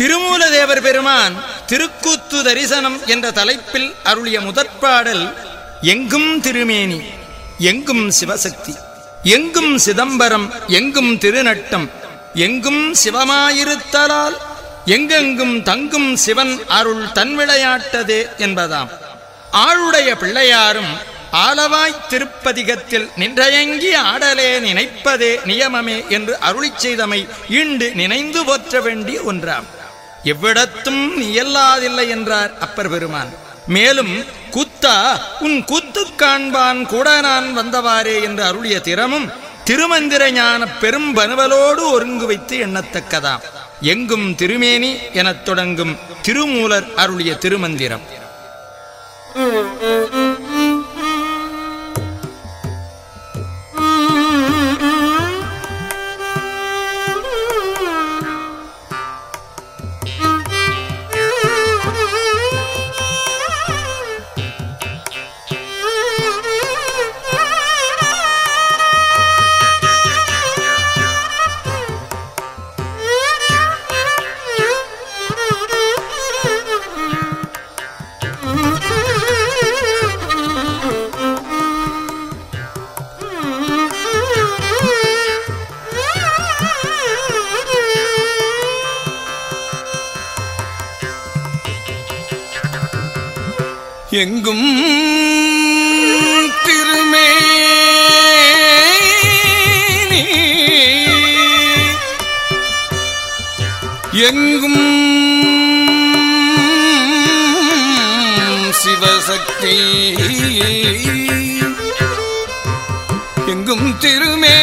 திருமூலதேவர் பெருமான் திருக்கூத்து தரிசனம் என்ற தலைப்பில் அருளிய முதற்பாடல் எங்கும் திருமேனி எங்கும் சிவசக்தி எங்கும் சிதம்பரம் எங்கும் திருநட்டம் எங்கும் சிவமாயிருத்தலால் எங்கெங்கும் தங்கும் சிவன் அருள் தன் விளையாட்டதே என்பதாம். ஆளுடைய பிள்ளையாரும் ஆலவாய் திருப்பதிகத்தில் நின்றயங்கிய ஆடலே நினைப்பதே நியமமே என்று அருளிச் செய்தமை ஈண்டு நினைந்து போற்ற வேண்டிய ஒன்றாம். எவ்விடத்தும் இயல்லாதில்லை என்றார் அப்பர் பெருமான். மேலும் கூத்தா உன் குத்து காண்பான் கூட நான் வந்தவாறே என்று அருளிய திறமும் திருமந்திர ஞான பெரும் பனுவலோடு ஒருங்கு வைத்து எண்ணத்தக்கதாம். எங்கும் திருமேனி எனத் தொடங்கும் திருமூலர் அருளிய திருமந்திரம். எங்கும் திருமே எங்கும் சிவசக்தி. எங்கும் திருமே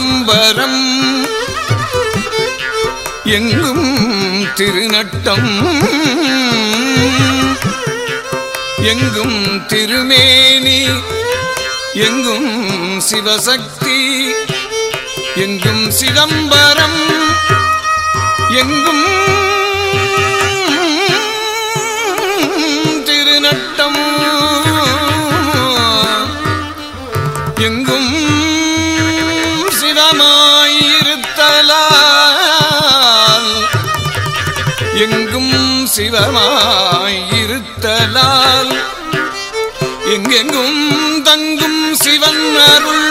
சிதம்பரம். எங்கும் திருநட்டம். எங்கும் திருமேனி. எங்கும் சிவசக்தி. எங்கும் சிதம்பரம். எங்கும் சிவமாய் இருத்தலால் எங்கெங்கும் தங்கும் சிவன் அருள்.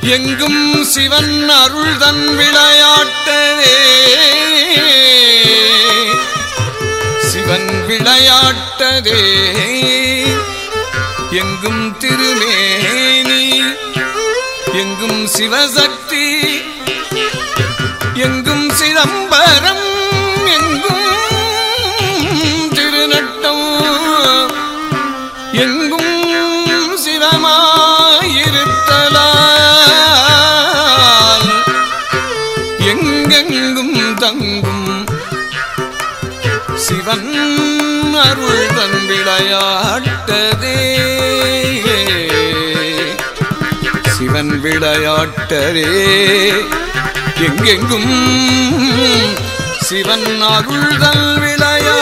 எங்கும் சிவன் அருள் தன் விளையாட்டே. சிவன் விளையாட்டதே. எங்கும் திருமேனி எங்கும் சிவசக்தி சிதம்பரம் எங்கும் திருநட்டம். எங்கும் சிதமாயிருத்தலால் எங்கெங்கும் தங்கும் சிவன் அருள் தன் விளையாட்டதே சிவன் விளையாட்டரே எங்கெங்கும் சிவன் அருள்தல் விளையா